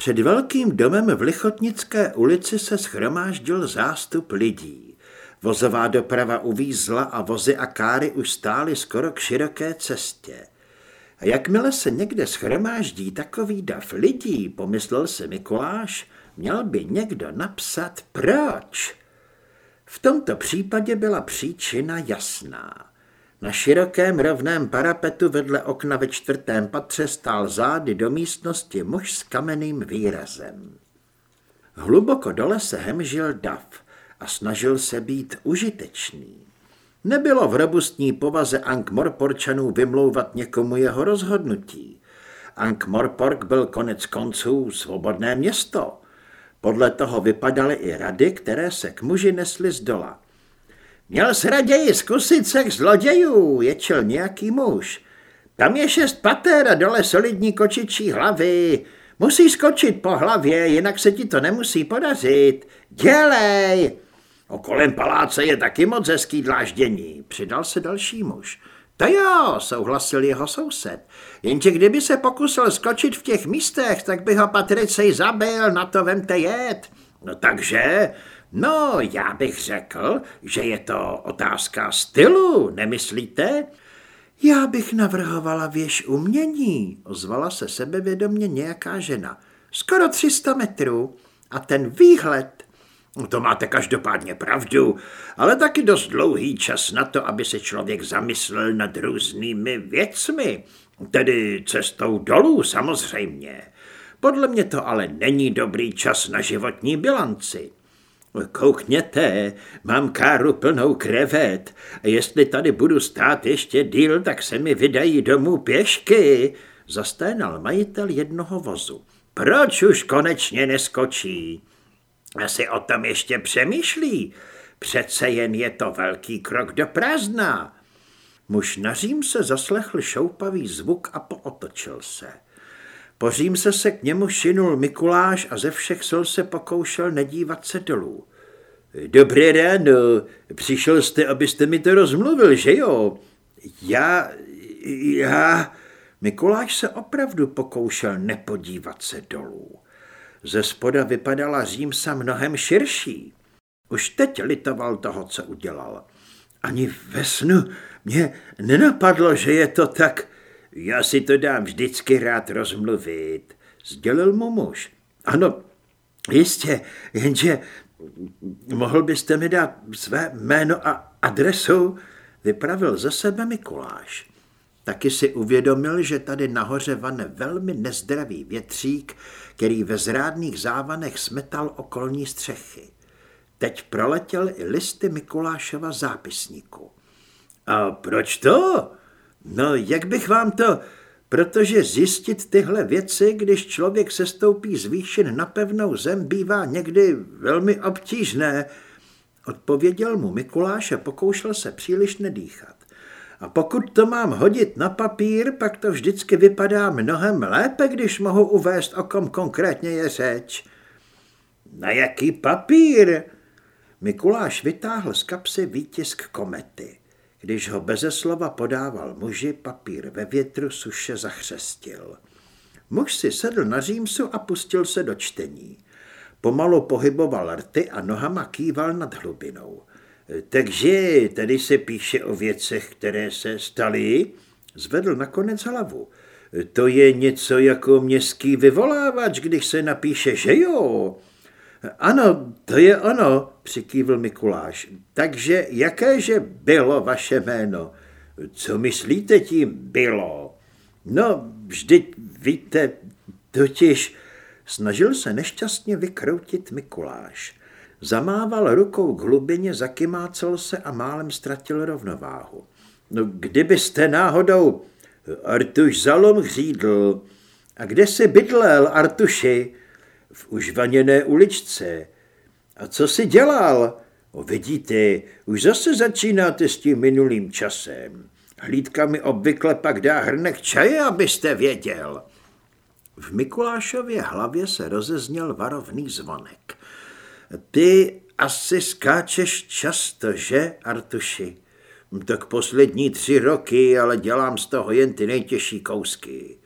Před velkým domem v Lichotnické ulici se schromáždil zástup lidí. Vozová doprava uvízla a vozy a káry už stály skoro k široké cestě. A jakmile se někde schromáždí takový dav lidí, pomyslel si Mikuláš, měl by někdo napsat proč. V tomto případě byla příčina jasná. Na širokém rovném parapetu vedle okna ve čtvrtém patře stál zády do místnosti muž s kamenným výrazem. Hluboko dole se hemžil dav a snažil se být užitečný. Nebylo v robustní povaze Ank Morporčanů vymlouvat někomu jeho rozhodnutí. Ank Morpork byl konec konců svobodné město. Podle toho vypadaly i rady, které se k muži nesly z dola. Měl se raději zkusit sex zlodějů, ječel nějaký muž. Tam je šest pater a dole solidní kočičí hlavy. Musí skočit po hlavě, jinak se ti to nemusí podařit. Dělej! Okolem paláce je taky moc hezký dláždění, přidal se další muž. To jo, souhlasil jeho soused. Jenže kdyby se pokusil skočit v těch místech, tak by ho Patricej zabil, na to vemte jet. No takže, no já bych řekl, že je to otázka stylu, nemyslíte? Já bych navrhovala věž umění, ozvala se sebevědomně nějaká žena. Skoro 300 metrů. A ten výhled, to máte každopádně pravdu, ale taky dost dlouhý čas na to, aby se člověk zamyslel nad různými věcmi. Tedy cestou dolů samozřejmě. Podle mě to ale není dobrý čas na životní bilanci. Koukněte, mám káru plnou krevet a jestli tady budu stát ještě díl, tak se mi vydají domů pěšky, zasténal majitel jednoho vozu. Proč už konečně neskočí? Asi o tom ještě přemýšlí. Přece jen je to velký krok do prázdna. Muž na řím se zaslechl šoupavý zvuk a pootočil se. Po římse se k němu šinul Mikuláš a ze všech sil se pokoušel nedívat se dolů. Dobré ráno, přišel jste, abyste mi to rozmluvil, že jo? Já, já... Mikuláš se opravdu pokoušel nepodívat se dolů. Ze spoda vypadala Římsa mnohem širší. Už teď litoval toho, co udělal. Ani ve snu mě nenapadlo, že je to tak... Já si to dám vždycky rád rozmluvit, sdělil mu muž. Ano, jistě, jenže mohl byste mi dát své jméno a adresu? Vypravil ze sebe Mikuláš. Taky si uvědomil, že tady nahoře vane velmi nezdravý větřík, který ve zrádných závanech smetal okolní střechy. Teď proletěl i listy Mikulášova zápisníku. A proč to? No, jak bych vám to... Protože zjistit tyhle věci, když člověk se stoupí z výšin na pevnou zem, bývá někdy velmi obtížné, odpověděl mu Mikuláš a pokoušel se příliš nedýchat. A pokud to mám hodit na papír, pak to vždycky vypadá mnohem lépe, když mohu uvést, o kom konkrétně je řeč. Na jaký papír? Mikuláš vytáhl z kapsy výtisk komety. Když ho beze slova podával muži, papír ve větru suše zachřestil. Muž si sedl na římsu a pustil se do čtení. Pomalu pohyboval rty a nohama kýval nad hlubinou. Takže tady se píše o věcech, které se staly, zvedl nakonec hlavu. To je něco jako městský vyvolávač, když se napíše, že jo? Ano, to je ono, přikývl Mikuláš. Takže jakéže bylo vaše jméno? Co myslíte tím bylo? No, vždyť víte, totiž snažil se nešťastně vykroutit Mikuláš. Zamával rukou k hlubině, zakymácel se a málem ztratil rovnováhu. No, kdybyste náhodou... Artuš Zalom hřídl. A kde si bydlel, Artuši? V užvaněné uličce. A co si dělal? O, vidíte, už zase začínáte s tím minulým časem. Hlídka mi obvykle pak dá hrnek čaje, abyste věděl. V Mikulášově hlavě se rozezněl varovný zvonek. Ty asi skáčeš často, že, Artuši? Tak poslední tři roky, ale dělám z toho jen ty nejtěžší kousky.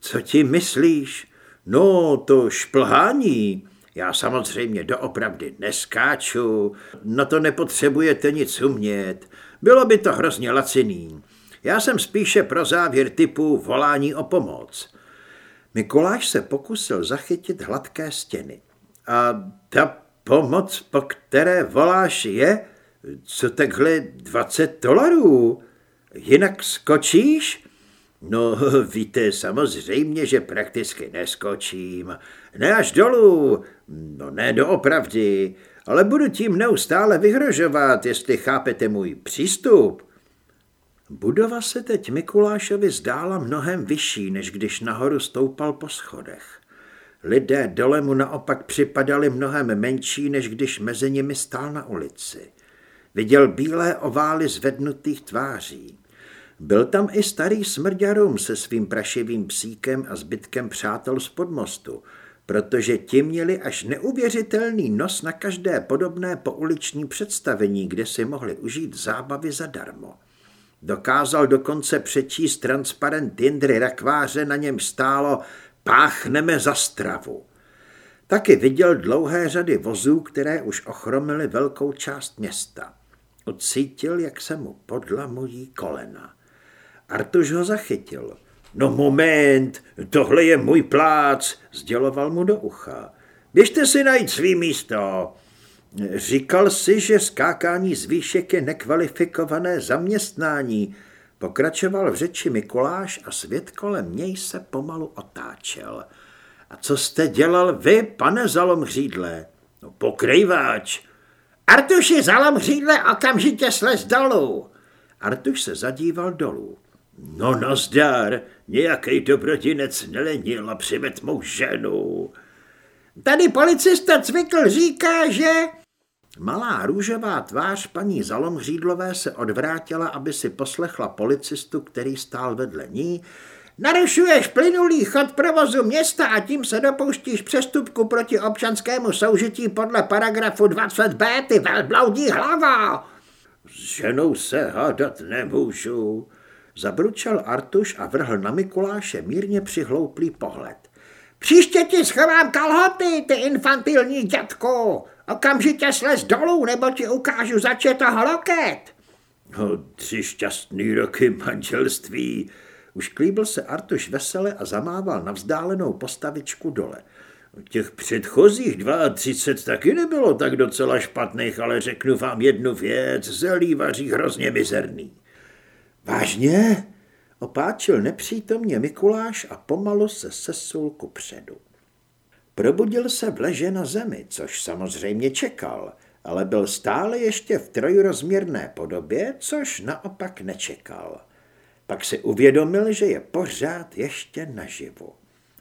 Co ti myslíš? No, to šplhání. Já samozřejmě doopravdy neskáču, na to nepotřebujete nic umět. Bylo by to hrozně laciný. Já jsem spíše pro závěr typu volání o pomoc. Mikuláš se pokusil zachytit hladké stěny. A ta pomoc, po které voláš, je, co takhle 20 dolarů? Jinak skočíš? No, víte, samozřejmě, že prakticky neskočím. Ne až dolů, no ne doopravdy, ale budu tím neustále vyhrožovat, jestli chápete můj přístup. Budova se teď Mikulášovi zdála mnohem vyšší, než když nahoru stoupal po schodech. Lidé dole mu naopak připadali mnohem menší, než když mezi nimi stál na ulici. Viděl bílé ovály zvednutých tváří. Byl tam i starý smrďarum se svým prašivým psíkem a zbytkem přátel z podmostu, protože ti měli až neuvěřitelný nos na každé podobné pouliční představení, kde si mohli užít zábavy zadarmo. Dokázal dokonce přečíst transparent Indry rakváře, na něm stálo páchneme za stravu. Taky viděl dlouhé řady vozů, které už ochromily velkou část města. Ucítil, jak se mu podlamují kolena. Artuš ho zachytil. No moment, tohle je můj plác, sděloval mu do ucha. Běžte si najít svý místo. Říkal si, že skákání z výšek je nekvalifikované zaměstnání. Pokračoval v řeči Mikuláš a svět kolem něj se pomalu otáčel. A co jste dělal vy, pane Zalomřídle? No pokrýváč. Artuši Zalomřídle okamžitě slez dolů. Artuš se zadíval dolů. No nazdar, nějaký dobrodinec nelenil a přivet mou ženu. Tady policista Cvikl říká, že... Malá růžová tvář paní Zalomřídlové se odvrátila, aby si poslechla policistu, který stál vedle ní. Narušuješ plynulý chod provozu města a tím se dopouštíš přestupku proti občanskému soužití podle paragrafu 20b, ty velbloudí hlava! S ženou se hádat nemůžu, Zabručel Artuš a vrhl na Mikuláše mírně přihlouplý pohled. Příště ti schovám kalhoty, ty infantilní dětku. Okamžitě slez dolů, nebo ti ukážu začet a loket. No, tři šťastný roky manželství. Už klíbil se Artuš vesele a zamával na vzdálenou postavičku dole. Těch předchozích 32 taky nebylo tak docela špatných, ale řeknu vám jednu věc, zelí vaří hrozně mizerný. Vážně? Opáčil nepřítomně Mikuláš a pomalu se sesul ku předu. Probudil se v leže na zemi, což samozřejmě čekal, ale byl stále ještě v trojrozměrné podobě, což naopak nečekal. Pak si uvědomil, že je pořád ještě naživu.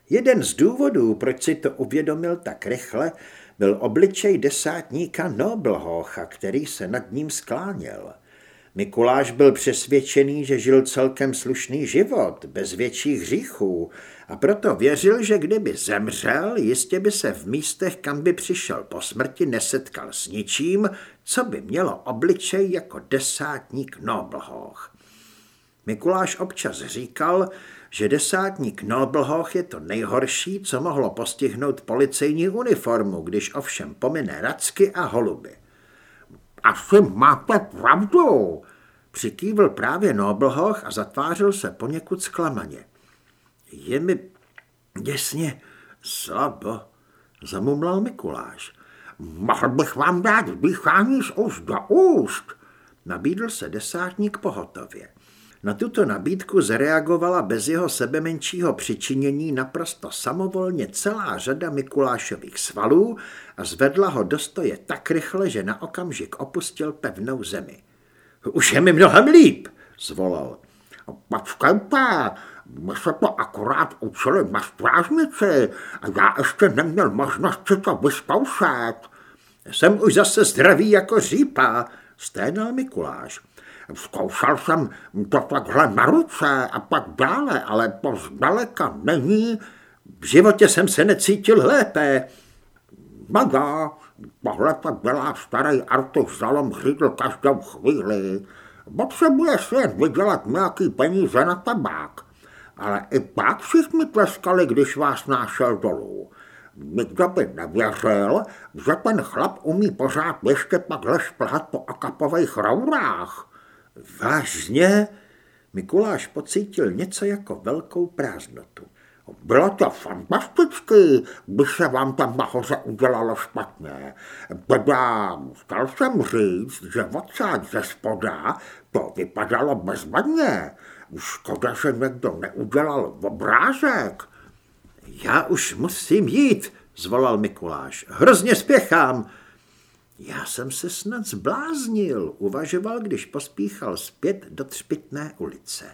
Jeden z důvodů, proč si to uvědomil tak rychle, byl obličej desátníka Noblhocha, který se nad ním skláněl – Mikuláš byl přesvědčený, že žil celkem slušný život, bez větších hříchů, a proto věřil, že kdyby zemřel, jistě by se v místech, kam by přišel po smrti, nesetkal s ničím, co by mělo obličej jako desátník Noblhoch. Mikuláš občas říkal, že desátník Noblhoch je to nejhorší, co mohlo postihnout policejní uniformu, když ovšem pomine racky a holuby. Asi máte pravdu, Přikývl právě Noblhoch a zatvářil se poněkud zklamaně. Je mi děsně slabo, zamumlal Mikuláš. Mohl bych vám dát dýchání z úst do úst, nabídl se desátník pohotově. Na tuto nabídku zareagovala bez jeho sebemenšího přičinění naprosto samovolně celá řada Mikulášových svalů a zvedla ho do stoje tak rychle, že na okamžik opustil pevnou zemi. Už je mi mnohem líp, zvolal. Počkejte, my se to akorát učili na strážnici a já ještě neměl možnost si to vyzkoušet. Jsem už zase zdravý jako řípa, sténal Mikuláš. Zkoušel jsem to takhle na ruce a pak dále, ale to zdaleka není. V životě jsem se necítil lépe. Mada, tohle to dělá starý Artuš Zalom Hřídl každou chvíli. Potřebuje jen vydělat nějaký peníze na tabák. ale i pak všichni tleskali, když vás nášel dolů. Nikdo by nevěřil, že ten chlap umí pořád ještě takhle šplhat po akapových rourách. Vážně? Mikuláš pocítil něco jako velkou prázdnotu. Bylo to fantastický, když se vám tam nahoře udělalo špatně. Teda chtěl jsem říct, že odsáď ze spoda to vypadalo bezvadně. Škoda, že někdo neudělal obrázek. Já už musím jít, zvolal Mikuláš. Hrozně spěchám. Já jsem se snad zbláznil, uvažoval, když pospíchal zpět do Třpitné ulice.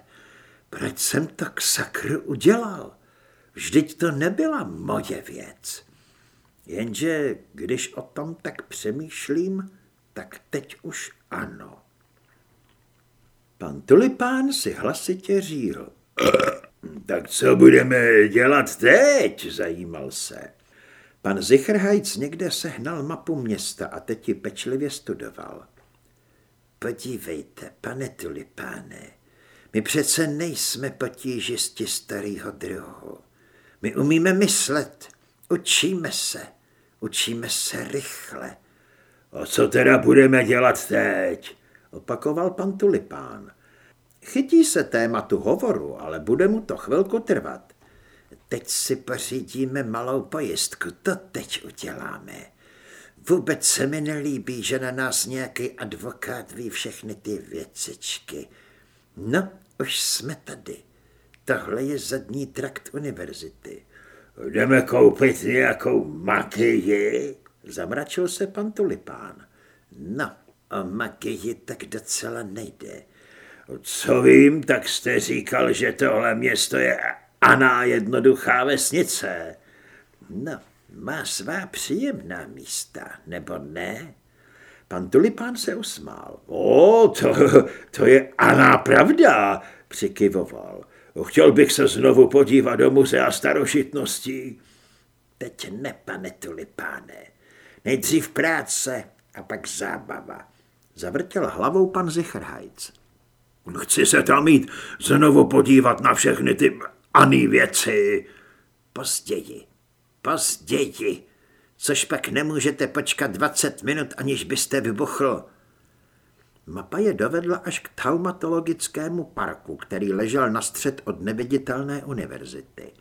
Proč jsem to k sakru udělal? Vždyť to nebyla moje věc. Jenže když o tom tak přemýšlím, tak teď už ano. Pan Tulipán si hlasitě říhl. Tak co budeme dělat teď? Zajímal se. Pan Zichrhajc někde sehnal mapu města a teď ji pečlivě studoval. Podívejte, pane Tulipáne, my přece nejsme potížisti starého druhu. My umíme myslet, učíme se, učíme se rychle. A co teda budeme dělat teď? Opakoval pan Tulipán. Chytí se tématu hovoru, ale bude mu to chvilku trvat. Teď si pořídíme malou pojistku, to teď uděláme. Vůbec se mi nelíbí, že na nás nějaký advokát ví všechny ty věcičky. No, už jsme tady. Tohle je zadní trakt univerzity. Jdeme koupit nějakou makii? Zamračil se pan Tulipán. No, o makii tak docela nejde. Co vím, tak jste říkal, že tohle město je Aná jednoduchá vesnice. No, má svá příjemná místa, nebo ne? Pan Tulipán se usmál. O, to, to je Aná pravda, přikyvoval. Chtěl bych se znovu podívat do muzea starožitností. Teď ne, pane Tulipáne. Nejdřív práce a pak zábava. Zavrtěl hlavou pan Zichrhajc. Chci se tam mít znovu podívat na všechny ty ani věci. Později, později, což pak nemůžete počkat 20 minut, aniž byste vybuchl. Mapa je dovedla až k taumatologickému parku, který ležel na střed od neviditelné univerzity.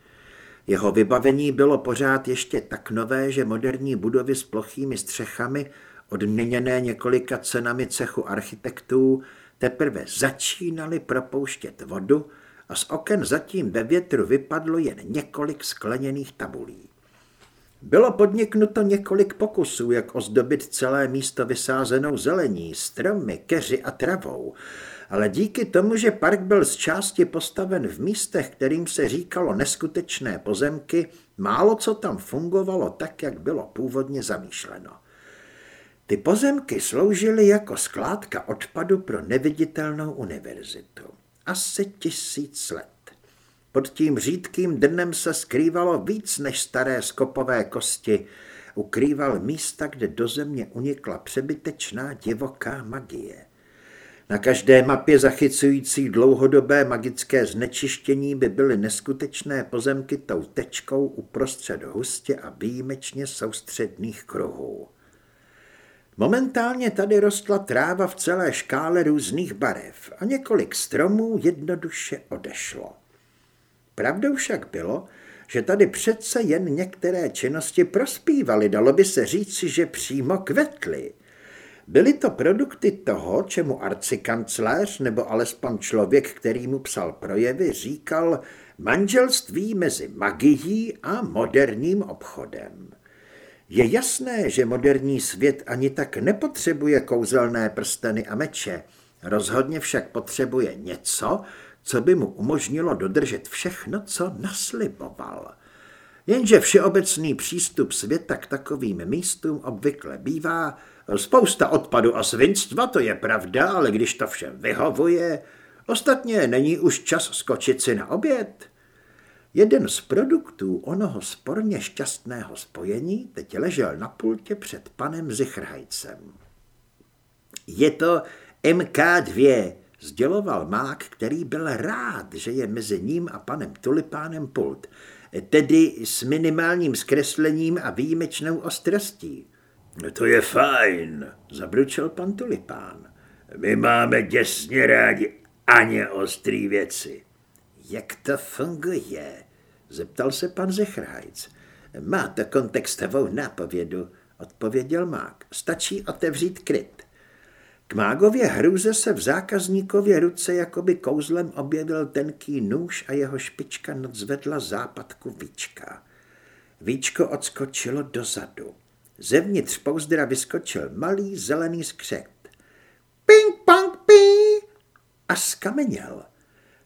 Jeho vybavení bylo pořád ještě tak nové, že moderní budovy s plochými střechami, odměněné několika cenami cechu architektů, teprve začínaly propouštět vodu a z oken zatím ve větru vypadlo jen několik skleněných tabulí. Bylo podniknuto několik pokusů, jak ozdobit celé místo vysázenou zelení, stromy, keři a travou, ale díky tomu, že park byl z části postaven v místech, kterým se říkalo neskutečné pozemky, málo co tam fungovalo tak, jak bylo původně zamýšleno. Ty pozemky sloužily jako skládka odpadu pro neviditelnou univerzitu. Asi tisíc let. Pod tím řídkým dnem se skrývalo víc než staré skopové kosti. Ukrýval místa, kde do země unikla přebytečná divoká magie. Na každé mapě zachycující dlouhodobé magické znečištění by byly neskutečné pozemky tou tečkou uprostřed hustě a výjimečně soustředných kruhů. Momentálně tady rostla tráva v celé škále různých barev a několik stromů jednoduše odešlo. Pravdou však bylo, že tady přece jen některé činnosti prospívaly, dalo by se říci, že přímo kvetly. Byly to produkty toho, čemu arcikancléř nebo alespoň člověk, který mu psal projevy, říkal manželství mezi magií a moderním obchodem. Je jasné, že moderní svět ani tak nepotřebuje kouzelné prsteny a meče, rozhodně však potřebuje něco, co by mu umožnilo dodržet všechno, co nasliboval. Jenže všeobecný přístup světa k takovým místům obvykle bývá spousta odpadu a svinstva, to je pravda, ale když to všem vyhovuje, ostatně není už čas skočit si na oběd. Jeden z produktů onoho sporně šťastného spojení teď ležel na pultě před panem Zichrhajcem. Je to MK2, sděloval mák, který byl rád, že je mezi ním a panem Tulipánem pult, tedy s minimálním zkreslením a výjimečnou ostrostí. To je fajn, zabručil pan Tulipán. My máme děsně rádi ani ostrý věci. Jak to funguje? Zeptal se pan Zechrhajc. Má to kontextovou nápovědu, odpověděl mák. Stačí otevřít kryt. K mágově hrůze se v zákazníkově ruce jakoby kouzlem objevil tenký nůž a jeho špička nadzvedla západku víčka. Víčko odskočilo dozadu. Zevnitř pouzdra vyskočil malý zelený skřet. Ping, pong, ping! A skameněl.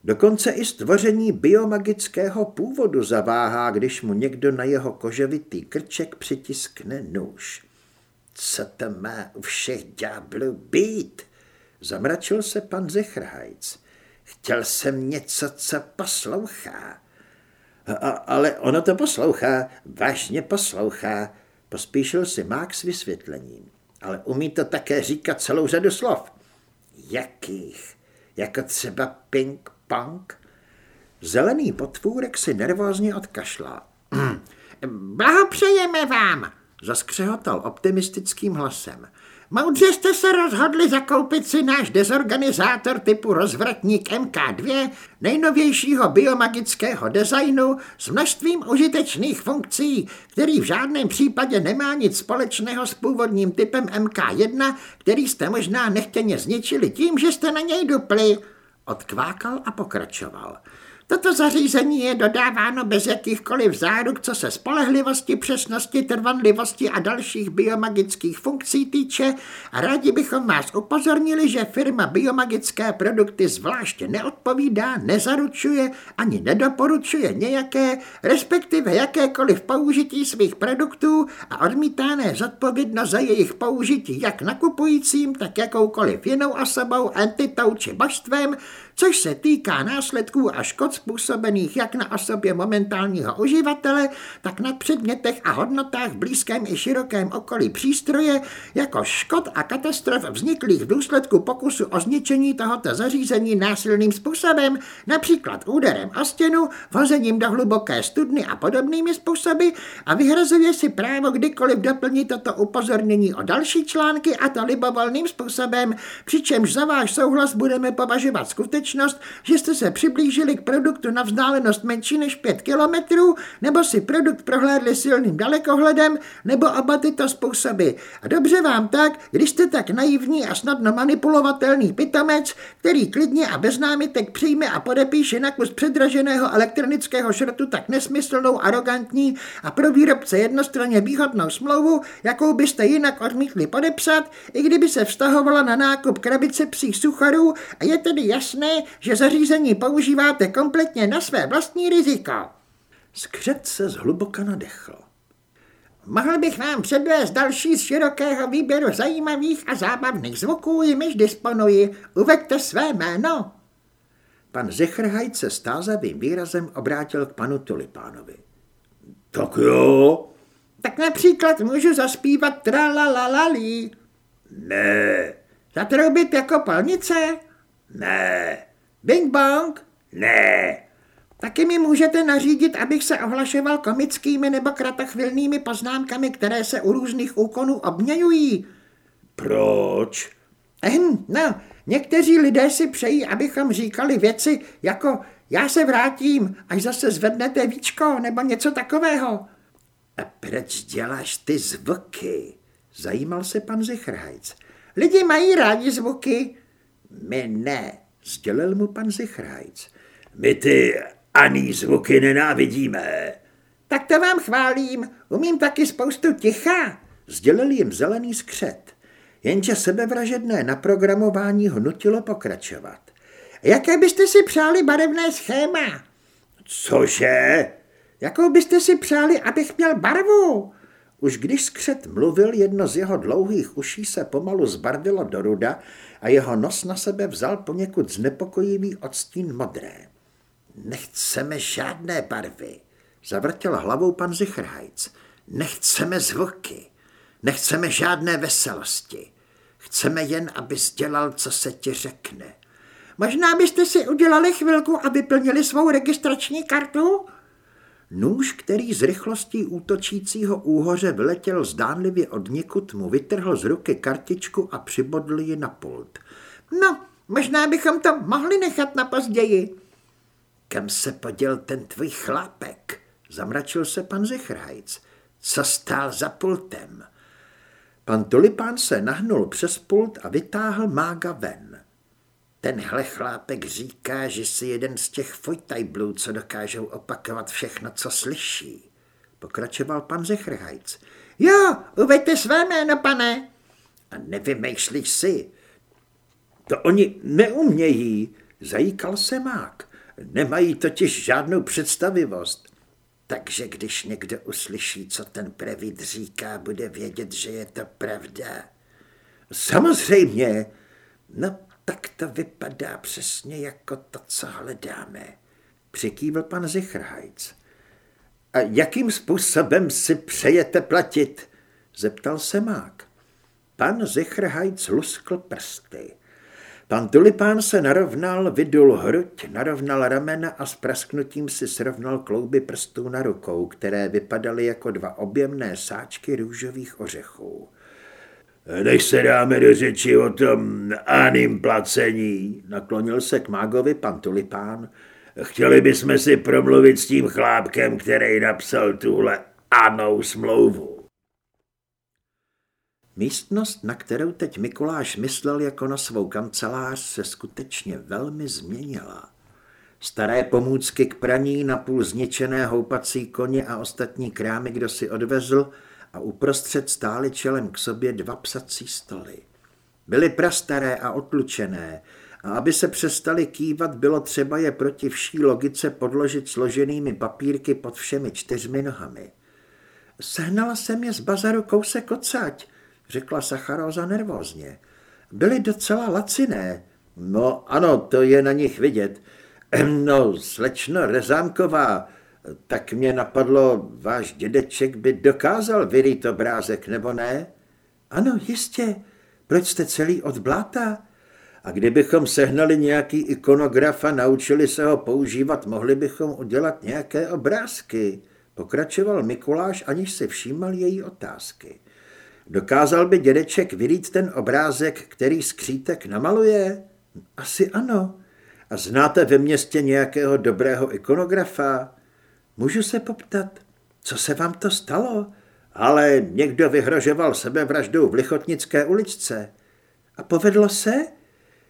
Dokonce i stvoření biomagického původu zaváhá, když mu někdo na jeho koževitý krček přitiskne nůž. Co to má u všech ďáblů být? Zamračil se pan Zechrhajc. Chtěl jsem něco, co poslouchá. A, ale ono to poslouchá, vážně poslouchá, pospíšil si Mák s vysvětlením. Ale umí to také říkat celou řadu slov. Jakých? Jako třeba ping pong? Zelený potvůrek si nervózně odkašlá. Blahopřejeme vám, zaskřehotal optimistickým hlasem. Moudře jste se rozhodli zakoupit si náš dezorganizátor typu rozvratník MK2, nejnovějšího biomagického designu s množstvím užitečných funkcí, který v žádném případě nemá nic společného s původním typem MK1, který jste možná nechtěně zničili tím, že jste na něj dupli. Odkvákal a pokračoval. Toto zařízení je dodáváno bez jakýchkoliv záruk, co se spolehlivosti, přesnosti, trvanlivosti a dalších biomagických funkcí týče. A rádi bychom vás upozornili, že firma biomagické produkty zvláště neodpovídá, nezaručuje ani nedoporučuje nějaké, respektive jakékoliv použití svých produktů a odmítá zodpovědnost za jejich použití jak nakupujícím, tak jakoukoliv jinou osobou, entitou či božstvem, což se týká následků a škod způsobených jak na osobě momentálního uživatele, tak na předmětech a hodnotách v blízkém i širokém okolí přístroje, jako škod a katastrof vzniklých v důsledku pokusu o zničení tohoto zařízení násilným způsobem, například úderem o stěnu, vozením do hluboké studny a podobnými způsoby a vyhrazuje si právo kdykoliv doplnit toto upozornění o další články a to libovolným způsobem, přičemž za váš souhlas budeme považovat skutečně skutečnost, že jste se přiblížili k produktu na vzdálenost menší než 5 kilometrů, nebo si produkt prohlédli silným dalekohledem, nebo oba tyto způsoby. A dobře vám tak, když jste tak naivní a snadno manipulovatelný pitomec, který klidně a bez námitek přijme a podepíše na kus předraženého elektronického šrotu tak nesmyslnou, arrogantní a pro výrobce jednostranně výhodnou smlouvu, jakou byste jinak odmítli podepsat, i kdyby se vztahovala na nákup krabice psích sucharů a je tedy jasné, že zařízení používáte kompletně na své vlastní riziko. Skřet se zhluboka nadechl. Mohl bych vám předvést další z širokého výběru zajímavých a zábavných zvuků, jimiž disponuji. Uveďte své jméno. Pan Zechrhajt se stázavým výrazem obrátil k panu Tulipánovi. Tak jo. Tak například můžu zaspívat tralalalali. Ne. Zatroubit jako polnice? Ne. Bing bong? Ne. Taky mi můžete nařídit, abych se ohlašoval komickými nebo kratochvilnými poznámkami, které se u různých úkonů obměňují. Proč? Ehm, no, někteří lidé si přejí, abychom říkali věci jako já se vrátím, až zase zvednete víčko nebo něco takového. A proč děláš ty zvuky? Zajímal se pan Zichrhajc. Lidi mají rádi zvuky. My ne, sdělil mu pan Zichrhajc. My ty ani zvuky nenávidíme. Tak to vám chválím, umím taky spoustu ticha, sdělil jim zelený skřet. Jenže sebevražedné naprogramování ho nutilo pokračovat. Jaké byste si přáli barevné schéma? Cože? Jakou byste si přáli, abych měl barvu? Už když skřet mluvil, jedno z jeho dlouhých uší se pomalu zbarvilo do ruda a jeho nos na sebe vzal poněkud znepokojivý odstín modré. Nechceme žádné barvy, zavrtěl hlavou pan Zichrhajc. Nechceme zvuky, nechceme žádné veselosti. Chceme jen, aby dělal, co se ti řekne. možná byste si udělali chvilku a vyplnili svou registrační kartu? Nůž, který z rychlostí útočícího úhoře vyletěl zdánlivě od někud, mu vytrhl z ruky kartičku a přibodl ji na pult. No, možná bychom to mohli nechat na později. Kam se poděl ten tvůj chlápek? Zamračil se pan Zichrhajc. Co stál za pultem? Pan Tulipán se nahnul přes pult a vytáhl mága ven. Tenhle chlápek říká, že si jeden z těch fojtajblů, co dokážou opakovat všechno, co slyší. Pokračoval pan Zechrhajc. Jo, uveďte své jméno, pane. A nevymýšlíš si. To oni neumějí, zajíkal se mák. Nemají totiž žádnou představivost. Takže když někdo uslyší, co ten previd říká, bude vědět, že je to pravda. Samozřejmě. No tak to vypadá přesně jako to, co hledáme, přikývil pan Zichrhajc. A jakým způsobem si přejete platit? zeptal se mák. Pan Zichrhajc luskl prsty. Pan Tulipán se narovnal, vydul hruď, narovnal ramena a s prasknutím si srovnal klouby prstů na rukou, které vypadaly jako dva objemné sáčky růžových ořechů. Než se dáme do řeči o tom aným placení, naklonil se k mágovi pan Tulipán, chtěli bychom si promluvit s tím chlápkem, který napsal tuhle anou smlouvu. Místnost, na kterou teď Mikuláš myslel jako na svou kancelář, se skutečně velmi změnila. Staré pomůcky k praní, napůl zničené houpací koně a ostatní krámy, kdo si odvezl, a uprostřed stály čelem k sobě dva psací stoly. Byly prastaré a otlučené, a aby se přestali kývat, bylo třeba je proti vší logice podložit složenými papírky pod všemi čtyřmi nohami. Sehnala jsem je z bazaru kousek odsaď, řekla Sacharoza nervózně. Byly docela laciné. No ano, to je na nich vidět. No, slečno Rezámková, tak mě napadlo, váš dědeček by dokázal vyrýt obrázek, nebo ne? Ano, jistě. Proč jste celý od bláta? A kdybychom sehnali nějaký ikonograf a naučili se ho používat, mohli bychom udělat nějaké obrázky. Pokračoval Mikuláš, aniž se všímal její otázky. Dokázal by dědeček vyrít ten obrázek, který skřítek namaluje? Asi ano. A znáte ve městě nějakého dobrého ikonografa? Můžu se poptat, co se vám to stalo? Ale někdo vyhrožoval sebevraždou v Lichotnické uličce. A povedlo se?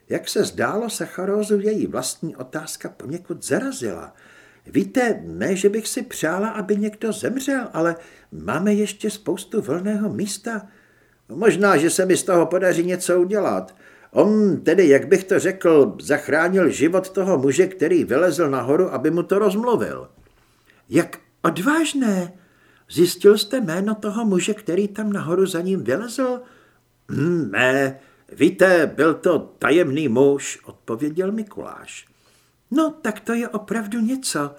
Jak se zdálo, Sacharózu její vlastní otázka poněkud zarazila. Víte, ne, že bych si přála, aby někdo zemřel, ale máme ještě spoustu volného místa. Možná, že se mi z toho podaří něco udělat. On tedy, jak bych to řekl, zachránil život toho muže, který vylezl nahoru, aby mu to rozmluvil. Jak odvážné! Zjistil jste jméno toho muže, který tam nahoru za ním vylezl? Hm, ne, víte, byl to tajemný muž, odpověděl Mikuláš. No, tak to je opravdu něco.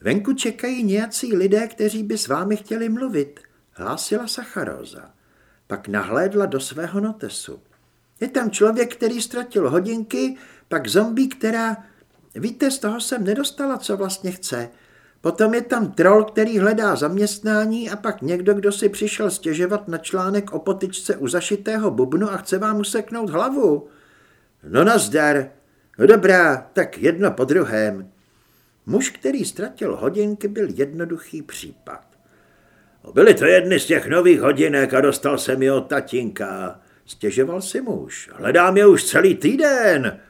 Venku čekají nějací lidé, kteří by s vámi chtěli mluvit, hlásila Sacharóza. Pak nahlédla do svého notesu. Je tam člověk, který ztratil hodinky, pak zombie, která... Víte, z toho jsem nedostala, co vlastně chce. Potom je tam troll, který hledá zaměstnání a pak někdo, kdo si přišel stěžovat na článek o potyčce u zašitého bubnu a chce vám useknout hlavu. No nazdar. No dobrá, tak jedno po druhém. Muž, který ztratil hodinky, byl jednoduchý případ. Byly to jedny z těch nových hodinek a dostal jsem je od tatínka. Stěžoval si muž. Hledám je už celý týden.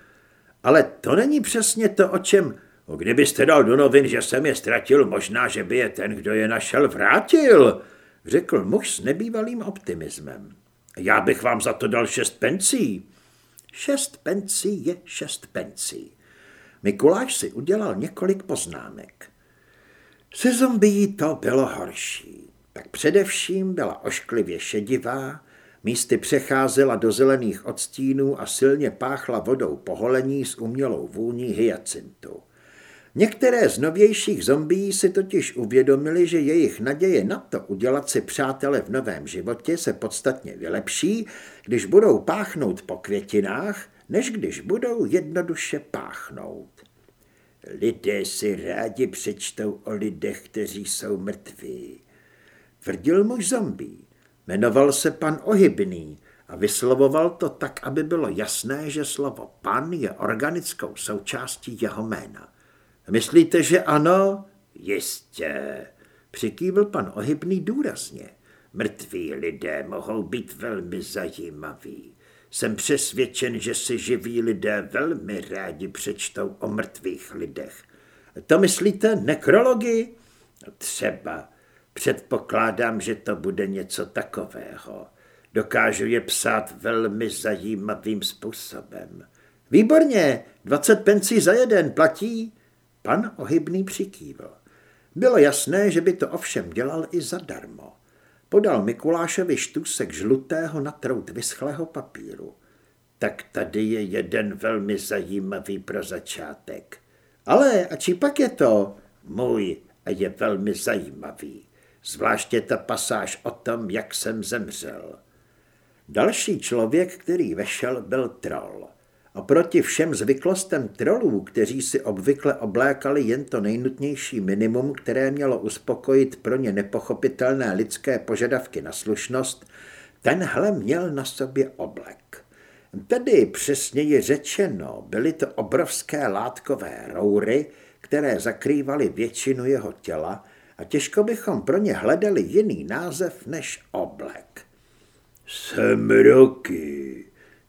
Ale to není přesně to, o čem kdybyste dal do novin, že jsem je ztratil, možná, že by je ten, kdo je našel, vrátil, řekl muž s nebývalým optimismem. Já bych vám za to dal šest pencí. Šest pencí je šest pencí. Mikuláš si udělal několik poznámek. Se zombií to bylo horší. Tak především byla ošklivě šedivá, místy přecházela do zelených odstínů a silně páchla vodou poholení s umělou vůní hyacintu. Některé z novějších zombií si totiž uvědomili, že jejich naděje na to udělat si přátele v novém životě se podstatně vylepší, když budou páchnout po květinách, než když budou jednoduše páchnout. Lidé si rádi přečtou o lidech, kteří jsou mrtví. Tvrdil muž zombí. Jmenoval se pan Ohybný a vyslovoval to tak, aby bylo jasné, že slovo pan je organickou součástí jeho jména. Myslíte, že ano? Jistě, přikývil pan Ohybný důrazně. Mrtví lidé mohou být velmi zajímaví. Jsem přesvědčen, že si živí lidé velmi rádi přečtou o mrtvých lidech. To myslíte nekrologii? Třeba. Předpokládám, že to bude něco takového. Dokážu je psát velmi zajímavým způsobem. Výborně, 20 pencí za jeden platí? Pan ohybný přikývl. Bylo jasné, že by to ovšem dělal i zadarmo. Podal Mikulášovi štusek žlutého na trout vyschlého papíru. Tak tady je jeden velmi zajímavý pro začátek. Ale a či pak je to? Můj a je velmi zajímavý. Zvláště ta pasáž o tom, jak jsem zemřel. Další člověk, který vešel, byl troll. Oproti všem zvyklostem trolů, kteří si obvykle oblékali jen to nejnutnější minimum, které mělo uspokojit pro ně nepochopitelné lidské požadavky na slušnost, tenhle měl na sobě oblek. Tedy přesněji řečeno, byly to obrovské látkové roury, které zakrývaly většinu jeho těla a těžko bychom pro ně hledali jiný název než oblek. Jsem roky,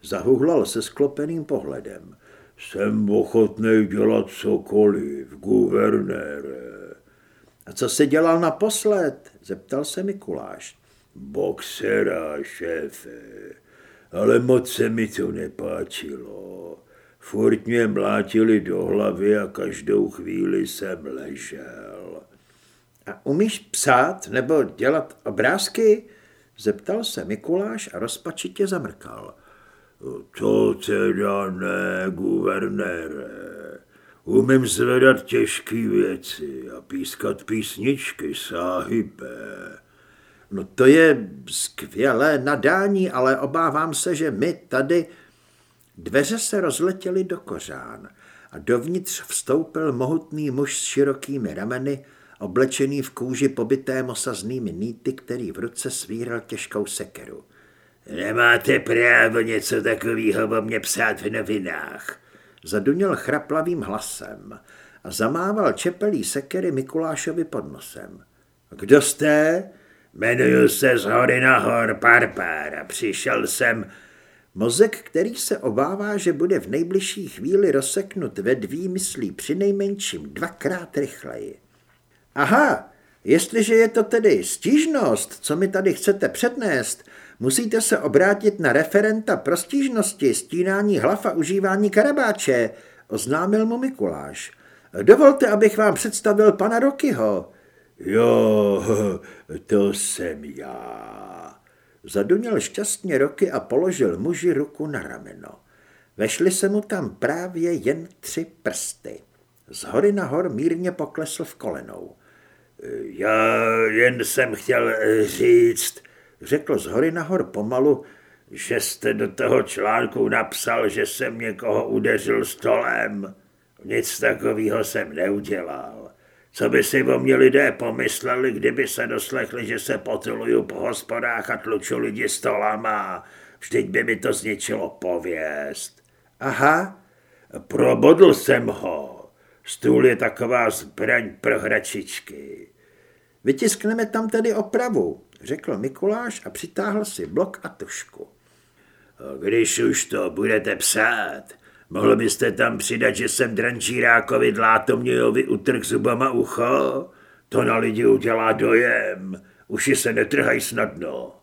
zahuhlal se sklopeným pohledem. Jsem ochotný dělat cokoliv, guvernére. A co se dělal naposled? zeptal se Mikuláš. Boxera, šéfe, ale moc se mi to nepáčilo. Furt mě mlátili do hlavy a každou chvíli jsem ležel. A umíš psát nebo dělat obrázky? Zeptal se Mikuláš a rozpačitě zamrkal. To teda ne, guvernére. Umím zvedat těžké věci a pískat písničky, sáhybé. No to je skvělé nadání, ale obávám se, že my tady... Dveře se rozletěly do kořán a dovnitř vstoupil mohutný muž s širokými rameny, oblečený v kůži pobyté mosaznými nýty, který v ruce svíral těžkou sekeru. Nemáte právo něco takového o mě psát v novinách. Zaduněl chraplavým hlasem a zamával čepelí sekery Mikulášovi pod nosem. Kdo jste? Jmenuji se z hory nahor Parpár a přišel jsem... Mozek, který se obává, že bude v nejbližší chvíli rozseknut ve dví, myslí při nejmenším dvakrát rychleji. Aha, jestliže je to tedy stížnost, co mi tady chcete přednést, musíte se obrátit na referenta pro stížnosti, stínání hlav a užívání karabáče, oznámil mu Mikuláš. Dovolte, abych vám představil pana Rokyho. Jo, to jsem já. Zaduněl šťastně Roky a položil muži ruku na rameno. Vešli se mu tam právě jen tři prsty. Z hory nahor mírně poklesl v kolenou. Já jen jsem chtěl říct, řekl z hory nahor pomalu, že jste do toho článku napsal, že jsem někoho udeřil stolem. Nic takového jsem neudělal. Co by si o mě lidé pomysleli, kdyby se doslechli, že se potuluju po hospodách a tluču lidi stolama? Vždyť by mi to zničilo pověst. Aha, probodl jsem ho. Stůl je taková zbraň pro hračičky. Vytiskneme tam tedy opravu, řekl Mikuláš a přitáhl si blok a tušku. Když už to budete psát, mohl byste tam přidat, že jsem dranžírákovi dlátomňojovi utrh zubama ucho? To na lidi udělá dojem. Uši se netrhají snadno.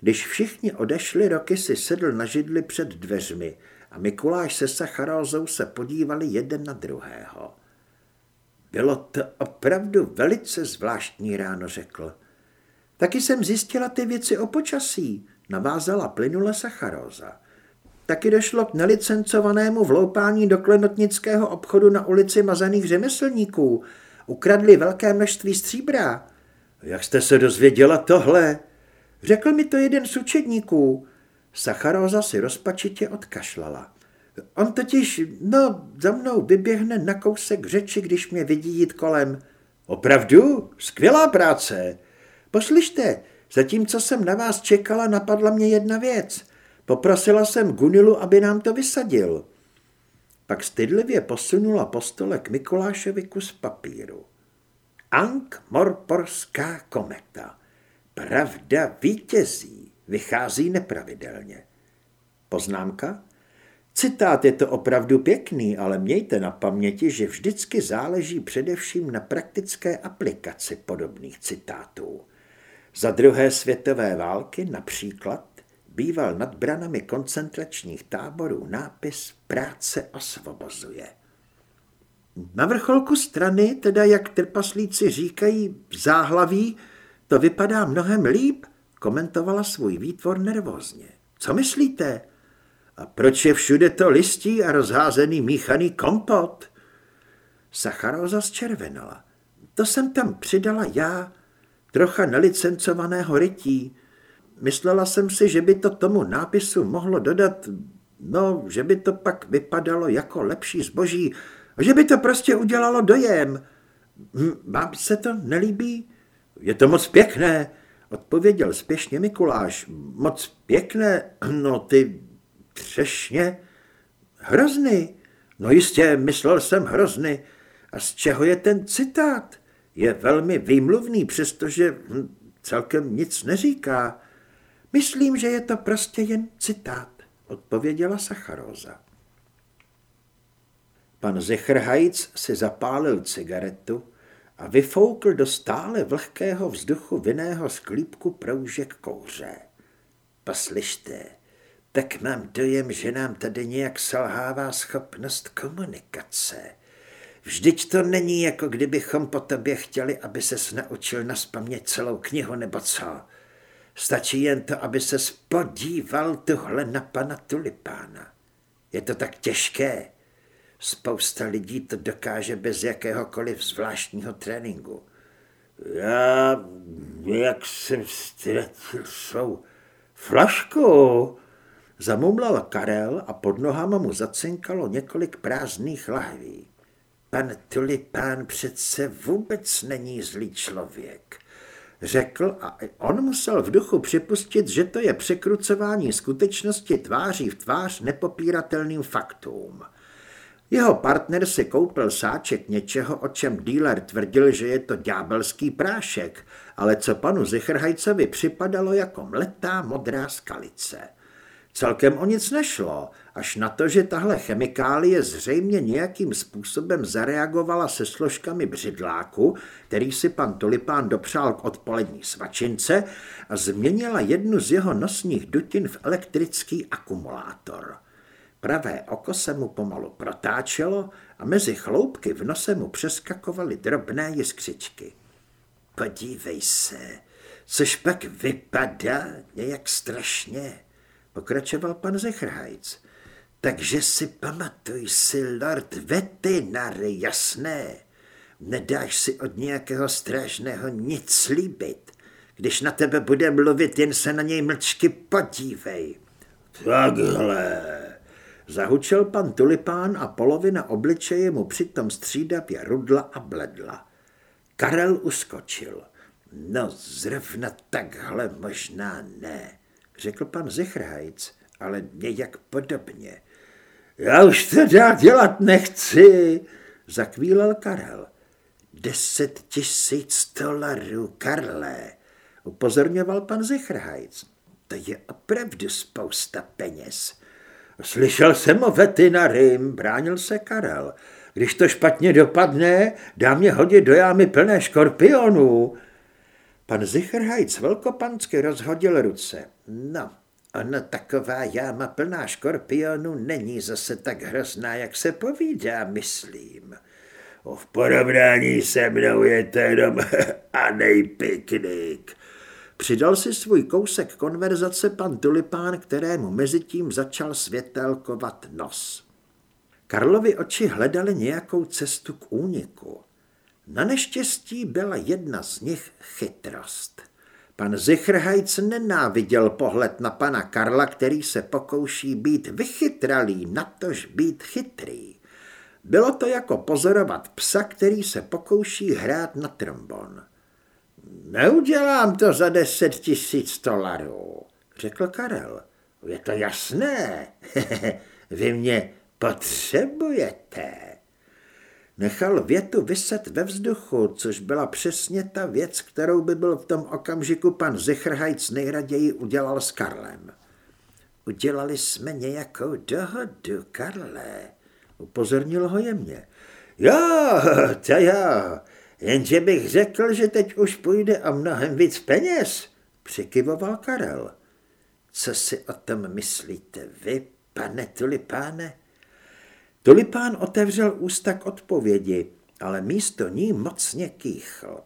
Když všichni odešli, Roky si sedl na židli před dveřmi a Mikuláš se Sacharózou se podívali jeden na druhého. Bylo to opravdu velice zvláštní ráno, řekl. Taky jsem zjistila ty věci o počasí, navázala plynule Sacharóza. Taky došlo k nelicencovanému vloupání do klenotnického obchodu na ulici Mazaných řemeslníků. Ukradli velké množství stříbra. Jak jste se dozvěděla tohle? Řekl mi to jeden z učedníků. Sacharóza si rozpačitě odkašlala. On totiž, no, za mnou vyběhne na kousek řeči, když mě vidí jít kolem. Opravdu? Skvělá práce. Poslyšte, zatímco jsem na vás čekala, napadla mě jedna věc. Poprosila jsem Gunilu, aby nám to vysadil. Pak stydlivě posunula po stole k Mikulášovi kus papíru. Ank Morporská kometa. Pravda vítězí, vychází nepravidelně. Poznámka? Citát je to opravdu pěkný, ale mějte na paměti, že vždycky záleží především na praktické aplikaci podobných citátů. Za druhé světové války například býval nad branami koncentračních táborů nápis Práce osvobozuje. Na vrcholku strany, teda jak trpaslíci říkají, záhlaví, to vypadá mnohem líp, komentovala svůj výtvor nervózně. Co myslíte? A proč je všude to listí a rozházený míchaný kompot? Sacharoza zčervenala. To jsem tam přidala já, trocha nelicencovaného rytí. Myslela jsem si, že by to tomu nápisu mohlo dodat, no, že by to pak vypadalo jako lepší zboží, že by to prostě udělalo dojem. Hm, vám se to nelíbí? Je to moc pěkné, odpověděl spěšně Mikuláš. Moc pěkné, no ty třešně. Hrozný, no jistě, myslel jsem hrozný. A z čeho je ten citát? Je velmi výmluvný, přestože hm, celkem nic neříká. Myslím, že je to prostě jen citát, odpověděla Sacharóza. Pan Zechrhajc si zapálil cigaretu a vyfoukl do stále vlhkého vzduchu vinného sklípku proužek kouře. Poslyšte, tak mám dojem, že nám tady nějak selhává schopnost komunikace. Vždyť to není jako kdybychom po tobě chtěli, aby ses naučil na celou knihu nebo co. Stačí jen to, aby se podíval tuhle na pana Tulipána. Je to tak těžké. Spousta lidí to dokáže bez jakéhokoliv zvláštního tréninku. Já, jak jsem ztratil svou flašku, zamumlal Karel a pod nohama mu zacinkalo několik prázdných lahví. Pan Tulipán přece vůbec není zlý člověk řekl a on musel v duchu připustit, že to je překrucování skutečnosti tváří v tvář nepopíratelným faktům. Jeho partner si koupil sáček něčeho, o čem díler tvrdil, že je to ďábelský prášek, ale co panu Zichrhajcovi připadalo jako mletá modrá skalice. Celkem o nic nešlo, až na to, že tahle chemikálie zřejmě nějakým způsobem zareagovala se složkami břidláku, který si pan Tulipán dopřál k odpolední svačince a změnila jednu z jeho nosních dutin v elektrický akumulátor. Pravé oko se mu pomalu protáčelo a mezi chloupky v nose mu přeskakovaly drobné jiskřičky. Podívej se, což pak vypadá nějak strašně pokračoval pan Zechrhajc. Takže si pamatuj si, lord veterinary, jasné. Nedáš si od nějakého strážného nic slíbit. Když na tebe bude mluvit, jen se na něj mlčky podívej. Takhle. Zahučel pan Tulipán a polovina obličeje mu přitom střídavě rudla a bledla. Karel uskočil. No zrovna takhle možná ne řekl pan Zechrhajc, ale nějak podobně. Já už to dál dělat nechci, zakvílel Karel. Deset tisíc dolarů, Karle, upozorňoval pan Zechrhajc. To je opravdu spousta peněz. Slyšel jsem o veterinarym, bránil se Karel. Když to špatně dopadne, dá mě hodit do jámy plné škorpionů. Pan Zichrhajc velkopansky rozhodil ruce. No, ona taková jáma plná škorpionů není zase tak hrozná, jak se povídá, myslím. O, v porovnání se mnou je to jenom a nejpiknik. Přidal si svůj kousek konverzace pan Tulipán, kterému mezi tím začal světelkovat nos. Karlovi oči hledali nějakou cestu k úniku. Na neštěstí byla jedna z nich chytrost. Pan Zichrhajc nenáviděl pohled na pana Karla, který se pokouší být vychytralý, natož být chytrý. Bylo to jako pozorovat psa, který se pokouší hrát na trombon. Neudělám to za deset tisíc dolarů, řekl Karel. Je to jasné, vy mě potřebujete. Nechal větu vyset ve vzduchu, což byla přesně ta věc, kterou by byl v tom okamžiku pan Zichrhajc nejraději udělal s Karlem. Udělali jsme nějakou dohodu, Karle, upozornil ho jemně. Jo, to jo, jenže bych řekl, že teď už půjde o mnohem víc peněz, přikyvoval Karel. Co si o tom myslíte vy, pane tulipáne? Tulipán otevřel ústa k odpovědi, ale místo ní mocně kýchl.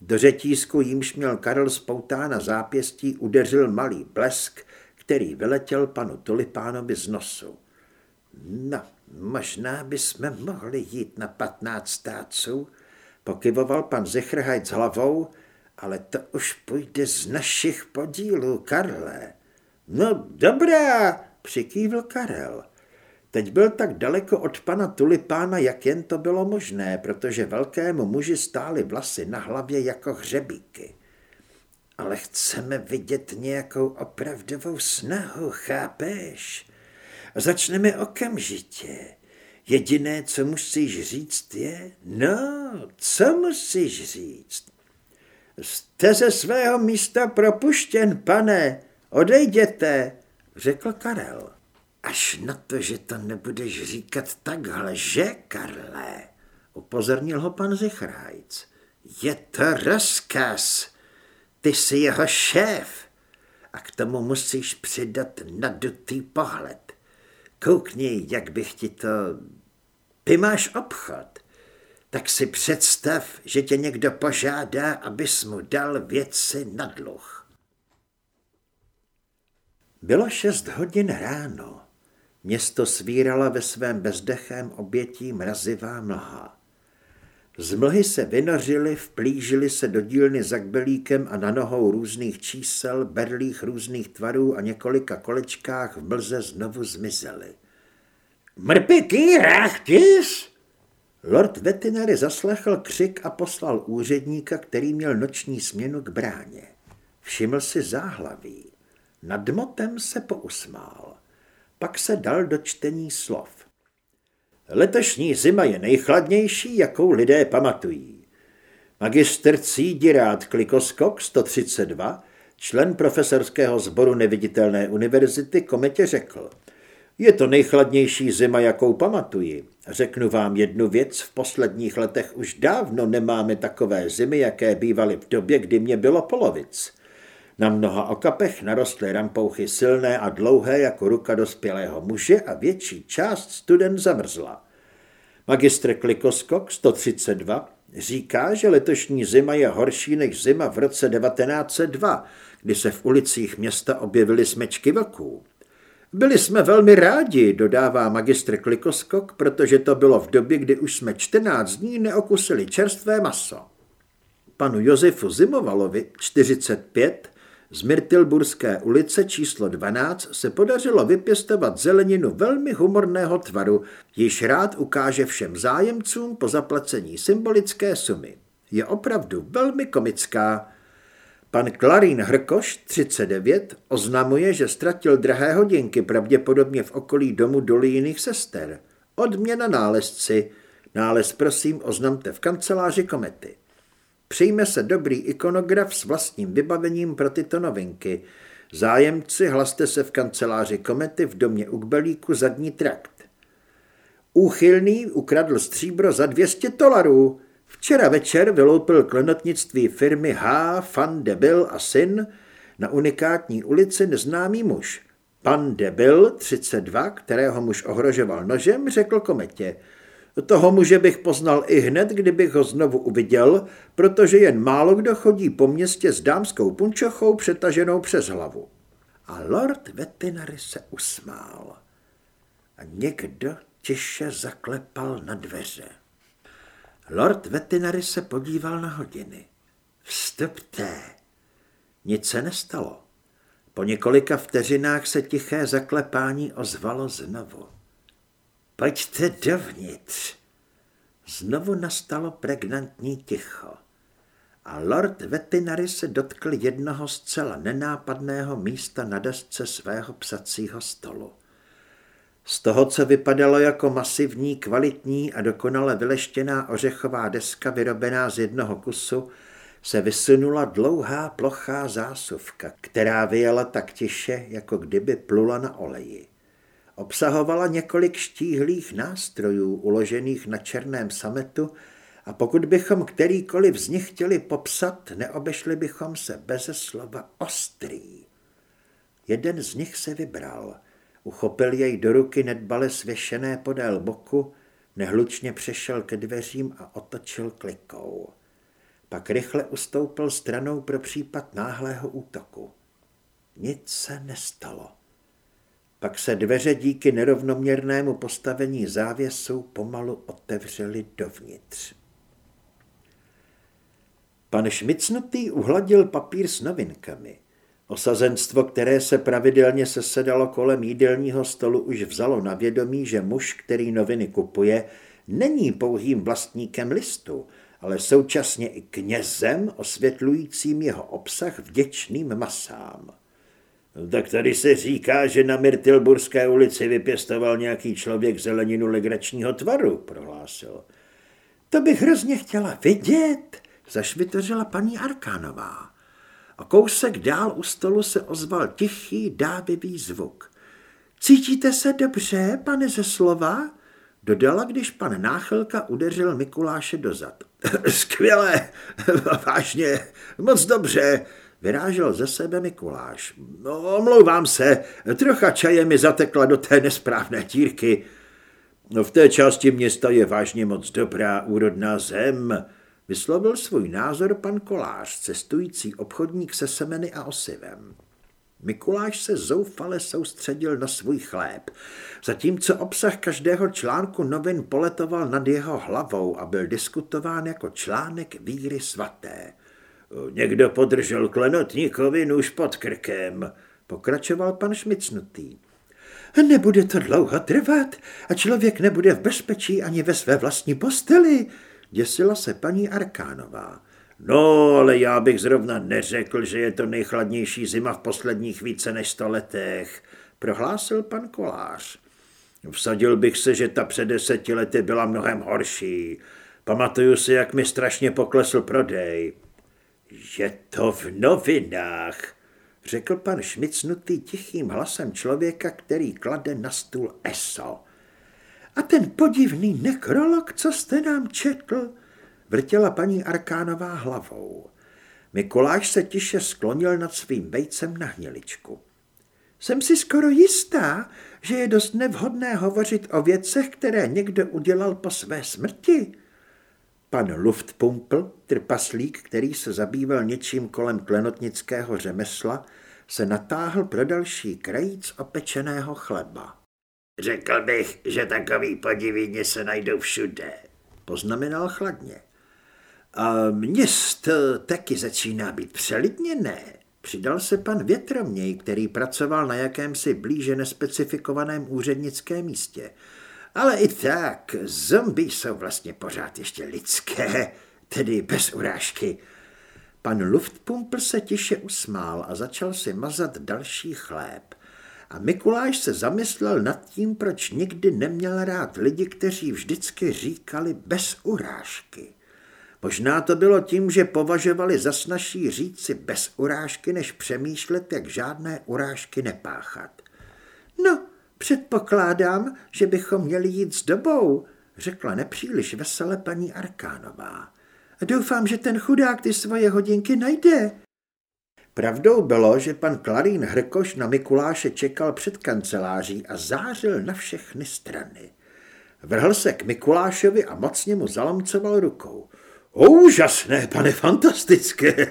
Do řetízku jímž měl Karel spoutá na zápěstí udeřil malý blesk, který vyletěl panu Tulipánovi z nosu. No, možná bychom mohli jít na patnáct stáců, pokyvoval pan Zechrhajt s hlavou, ale to už půjde z našich podílů, Karle. No dobrá, přikývl Karel. Teď byl tak daleko od pana Tulipána, jak jen to bylo možné, protože velkému muži stály vlasy na hlavě jako hřebíky. Ale chceme vidět nějakou opravdovou snahu, chápeš? Začneme okamžitě. Jediné, co musíš říct, je, no, co musíš říct? Jste ze svého místa propuštěn, pane, odejděte, řekl Karel. Až na to, že to nebudeš říkat takhle, že, Karle? Upozornil ho pan Zichrajc. Je to rozkaz. Ty jsi jeho šéf. A k tomu musíš přidat nadutý pohled. Koukni, jak bych ti to... Ty máš obchod. Tak si představ, že tě někdo požádá, abys mu dal věci na dluh. Bylo šest hodin ráno. Město svírala ve svém bezdechém obětí mrazivá mlha. Z mlhy se vynořili, vplížili se do dílny za kbelíkem a na nohou různých čísel, berlích různých tvarů a několika kolečkách v mlze znovu zmizeli. Mrpitý ráchtis! Lord Vetinary zaslechl křik a poslal úředníka, který měl noční směnu k bráně. Všiml si záhlaví. Nad motem se pousmál. Pak se dal do čtení slov. Letošní zima je nejchladnější, jakou lidé pamatují. Magister Cídirát Klikoskok 132, člen profesorského sboru Neviditelné univerzity, kometě řekl. Je to nejchladnější zima, jakou pamatuji. Řeknu vám jednu věc, v posledních letech už dávno nemáme takové zimy, jaké bývaly v době, kdy mě bylo polovic. Na mnoha okapech narostly rampouchy silné a dlouhé jako ruka dospělého muže a větší část studen zamrzla. Magistr Klikoskok 132 říká, že letošní zima je horší než zima v roce 1902, kdy se v ulicích města objevily smečky vlků. Byli jsme velmi rádi, dodává magistr Klikoskok, protože to bylo v době, kdy už jsme 14 dní neokusili čerstvé maso. Panu Josefu Zimovalovi, 45, z Myrtilburské ulice číslo 12 se podařilo vypěstovat zeleninu velmi humorného tvaru, již rád ukáže všem zájemcům po zaplacení symbolické sumy. Je opravdu velmi komická. Pan Klarín Hrkoš, 39, oznamuje, že ztratil drahé hodinky, pravděpodobně v okolí domu Dolíných sester. Odměna nálezci. Nález prosím oznamte v kanceláři komety. Přijme se dobrý ikonograf s vlastním vybavením pro tyto novinky. Zájemci hlaste se v kanceláři Komety v domě u Kbelíku zadní trakt. Úchylný ukradl stříbro za 200 dolarů. Včera večer vyloupil klenotnictví firmy H. Fan Debil a syn na unikátní ulici neznámý muž. Pan Debil, 32, kterého muž ohrožoval nožem, řekl kometě – toho muže bych poznal i hned, kdybych ho znovu uviděl, protože jen málo kdo chodí po městě s dámskou punčochou přetaženou přes hlavu. A lord Vetinary se usmál. A někdo tiše zaklepal na dveře. Lord Vetinary se podíval na hodiny. Vstupte. Nic se nestalo. Po několika vteřinách se tiché zaklepání ozvalo znovu. Pojďte dovnitř. Znovu nastalo pregnantní ticho. A lord Vetinary se dotkl jednoho zcela nenápadného místa na desce svého psacího stolu. Z toho, co vypadalo jako masivní, kvalitní a dokonale vyleštěná ořechová deska vyrobená z jednoho kusu, se vysunula dlouhá plochá zásuvka, která vyjela tak tiše, jako kdyby plula na oleji. Obsahovala několik štíhlých nástrojů uložených na černém sametu a pokud bychom kterýkoliv z nich chtěli popsat, neobešli bychom se beze slova ostrý. Jeden z nich se vybral. Uchopil jej do ruky nedbale svěšené podél boku, nehlučně přešel ke dveřím a otočil klikou. Pak rychle ustoupil stranou pro případ náhlého útoku. Nic se nestalo. Pak se dveře díky nerovnoměrnému postavení závěsů pomalu otevřely dovnitř. Pan Šmicnutý uhladil papír s novinkami. Osazenstvo, které se pravidelně sesedalo kolem jídelního stolu, už vzalo na vědomí, že muž, který noviny kupuje, není pouhým vlastníkem listu, ale současně i knězem osvětlujícím jeho obsah vděčným masám. Tak tady se říká, že na Myrtilburské ulici vypěstoval nějaký člověk zeleninu legračního tvaru, prohlásil. To bych hrozně chtěla vidět, zašvitořila paní Arkánová. A kousek dál u stolu se ozval tichý, dávivý zvuk. Cítíte se dobře, pane ze slova? Dodala, když pan Náchylka udeřil Mikuláše dozad. Skvěle, vážně, moc dobře, vyrážel ze sebe Mikuláš. No, omlouvám se, trocha čaje mi zatekla do té nesprávné tírky. No, v té části města je vážně moc dobrá úrodná zem, vyslovil svůj názor pan Kolář, cestující obchodník se semeny a osivem. Mikuláš se zoufale soustředil na svůj chléb, zatímco obsah každého článku novin poletoval nad jeho hlavou a byl diskutován jako článek víry svaté. Někdo podržel klenotníkovi nůž pod krkem, pokračoval pan Šmicnutý. Nebude to dlouho trvat a člověk nebude v bezpečí ani ve své vlastní posteli, děsila se paní Arkánová. No, ale já bych zrovna neřekl, že je to nejchladnější zima v posledních více než sto letech, prohlásil pan Kolář. Vsadil bych se, že ta před deseti lety byla mnohem horší. Pamatuju si, jak mi strašně poklesl prodej. Je to v novinách, řekl pan šmicnutý tichým hlasem člověka, který klade na stůl ESO. A ten podivný nekrolog, co jste nám četl, vrtěla paní Arkánová hlavou. Mikuláš se tiše sklonil nad svým bejcem na hněličku. Jsem si skoro jistá, že je dost nevhodné hovořit o věcech, které někdo udělal po své smrti. Pan Luftpumpl, trpaslík, který se zabýval něčím kolem klenotnického řemesla, se natáhl pro další krajíc opečeného chleba. Řekl bych, že takový podivíně se najdou všude, poznamenal chladně. A město taky začíná být přelidněné, přidal se pan Větroměj, který pracoval na jakémsi blíže nespecifikovaném úřednickém místě. Ale i tak, zombie jsou vlastně pořád ještě lidské, tedy bez urážky. Pan Luftpumpl se tiše usmál a začal si mazat další chléb. A Mikuláš se zamyslel nad tím, proč nikdy neměl rád lidi, kteří vždycky říkali bez urážky. Možná to bylo tím, že považovali za snažší říci bez urážky, než přemýšlet, jak žádné urážky nepáchat. No, předpokládám, že bychom měli jít s dobou, řekla nepříliš vesele paní Arkánová. Doufám, že ten chudák ty svoje hodinky najde. Pravdou bylo, že pan Klarín Hrkoš na Mikuláše čekal před kanceláří a zářil na všechny strany. Vrhl se k Mikulášovi a mocně mu zalamcoval rukou. Úžasné, pane, fantastické.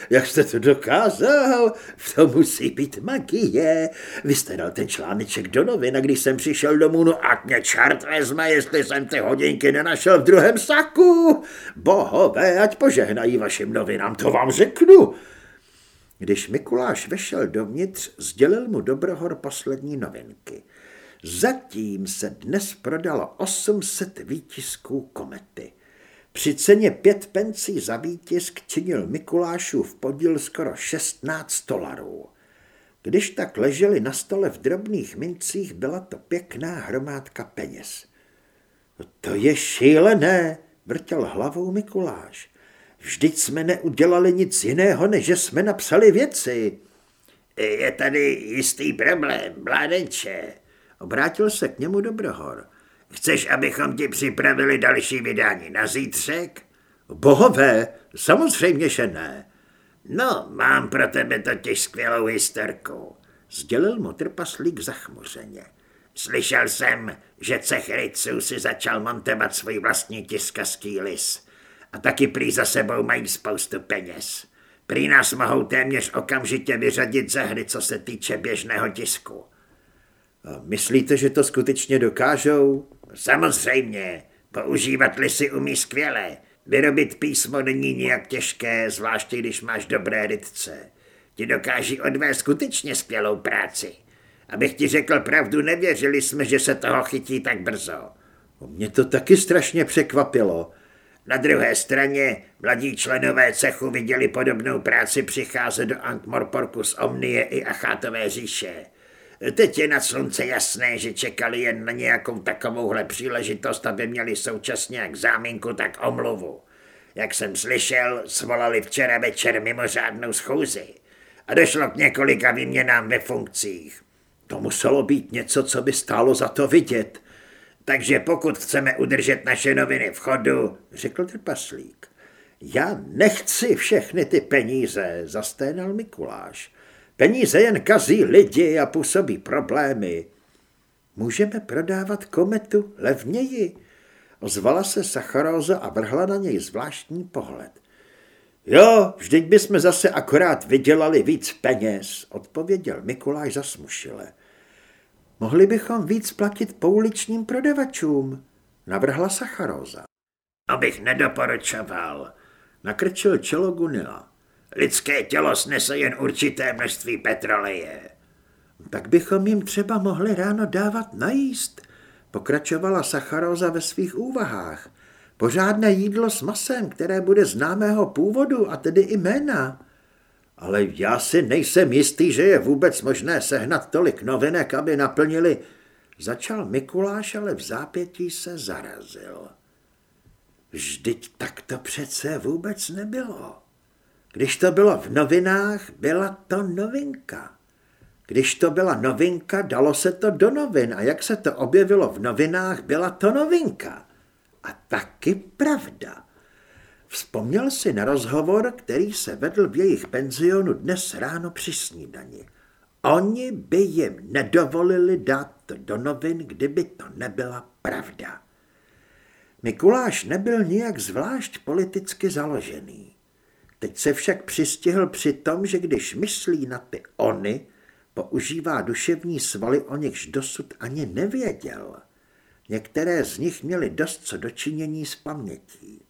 Jak jste to dokázal? V tom musí být magie. Vy jste dal ten článeček do novin a když jsem přišel domů, no a mě čart vezme, jestli jsem ty hodinky nenašel v druhém saku. Bohové, ať požehnají vašim novinám, to vám řeknu. Když Mikuláš vešel dovnitř, sdělil mu Dobrohor poslední novinky. Zatím se dnes prodalo 800 výtisků komety. Při ceně pět pencí za výtisk činil Mikulášův podíl skoro 16 dolarů. Když tak leželi na stole v drobných mincích, byla to pěkná hromádka peněz. To je šílené, vrtěl hlavou Mikuláš. Vždyť jsme neudělali nic jiného, než že jsme napsali věci. Je tady jistý problém, mládenče. Obrátil se k němu Dobrohor. Chceš, abychom ti připravili další vydání na zítřek? Bohové, samozřejmě, že ne. No, mám pro tebe totiž skvělou historku, sdělil mu trpaslík zachmuřeně. Slyšel jsem, že cech ryců si začal montovat svůj vlastní tiskařský lis. A taky prý za sebou mají spoustu peněz. Prý nás mohou téměř okamžitě vyřadit ze hry, co se týče běžného tisku. Myslíte, že to skutečně dokážou? Samozřejmě. Používat lisy umí skvěle. Vyrobit písmo není nijak těžké, zvláště když máš dobré rytce. Ti dokáží odvést skutečně skvělou práci. Abych ti řekl pravdu, nevěřili jsme, že se toho chytí tak brzo. Mě to taky strašně překvapilo. Na druhé straně mladí členové cechu viděli podobnou práci přicházet do Ankh-Morporku z Omnie i Achátové říše. Teď je na slunce jasné, že čekali jen na nějakou takovouhle příležitost, aby měli současně jak záminku, tak omluvu. Jak jsem slyšel, svolali včera večer mimořádnou schůzi a došlo k několika výměnám ve funkcích. To muselo být něco, co by stálo za to vidět. Takže pokud chceme udržet naše noviny v chodu, řekl trpaslík. Já nechci všechny ty peníze, zasténal Mikuláš. Peníze jen kazí lidi a působí problémy. Můžeme prodávat kometu levněji, ozvala se Sacharóza a vrhla na něj zvláštní pohled. Jo, vždyť bychom zase akorát vydělali víc peněz, odpověděl Mikuláš zasmušile. Mohli bychom víc platit pouličním prodavačům, navrhla Sacharóza. Abych nedoporučoval, nakrčil čelo Gunila. Lidské tělo snese jen určité množství petroleje. Tak bychom jim třeba mohli ráno dávat najíst, pokračovala Sacharóza ve svých úvahách. Pořádné jídlo s masem, které bude známého původu a tedy i jména. Ale já si nejsem jistý, že je vůbec možné sehnat tolik novinek, aby naplnili. Začal Mikuláš, ale v zápětí se zarazil. Vždyť tak to přece vůbec nebylo. Když to bylo v novinách, byla to novinka. Když to byla novinka, dalo se to do novin a jak se to objevilo v novinách, byla to novinka. A taky pravda. Vzpomněl si na rozhovor, který se vedl v jejich penzionu dnes ráno při snídani. Oni by jim nedovolili dát to do novin, kdyby to nebyla pravda. Mikuláš nebyl nijak zvlášť politicky založený. Teď se však přistihl při tom, že když myslí na ty ony, používá duševní svaly, o nichž dosud ani nevěděl. Některé z nich měly dost co dočinění s pamětí.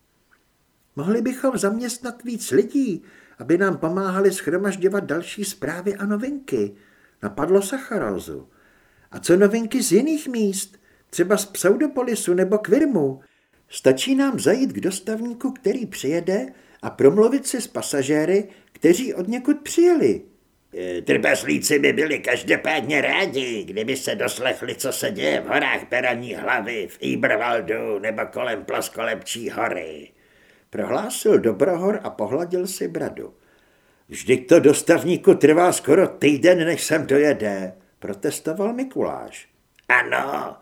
Mohli bychom zaměstnat víc lidí, aby nám pomáhali schromažďovat další zprávy a novinky. Napadlo Sacharózu. A co novinky z jiných míst? Třeba z Pseudopolisu nebo Kvirmu. Stačí nám zajít k dostavníku, který přijede a promluvit si s pasažéry, kteří od někud přijeli. Trpaslíci by byli každopádně rádi, kdyby se doslechli, co se děje v horách Peraní hlavy, v Ibervaldu nebo kolem Plaskolepčí hory. Prohlásil Dobrohor a pohladil si bradu. Vždyť to dostavníku trvá skoro týden, než sem dojede, protestoval Mikuláš. Ano,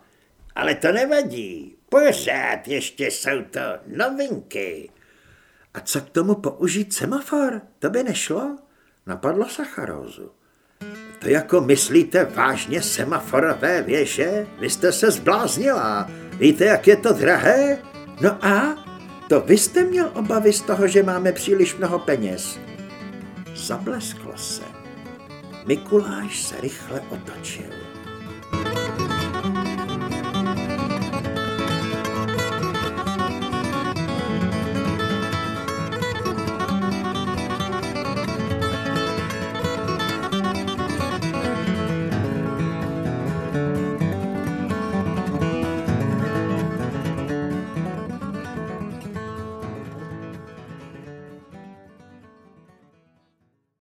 ale to nevadí. Pořád ještě jsou to novinky. A co k tomu použít semafor? To by nešlo? Napadlo Sacharózu. To jako myslíte vážně semaforové věže? Vy jste se zbláznila. Víte, jak je to drahé? No a? To vy jste měl obavy z toho, že máme příliš mnoho peněz. Zablesklo se. Mikuláš se rychle otočil.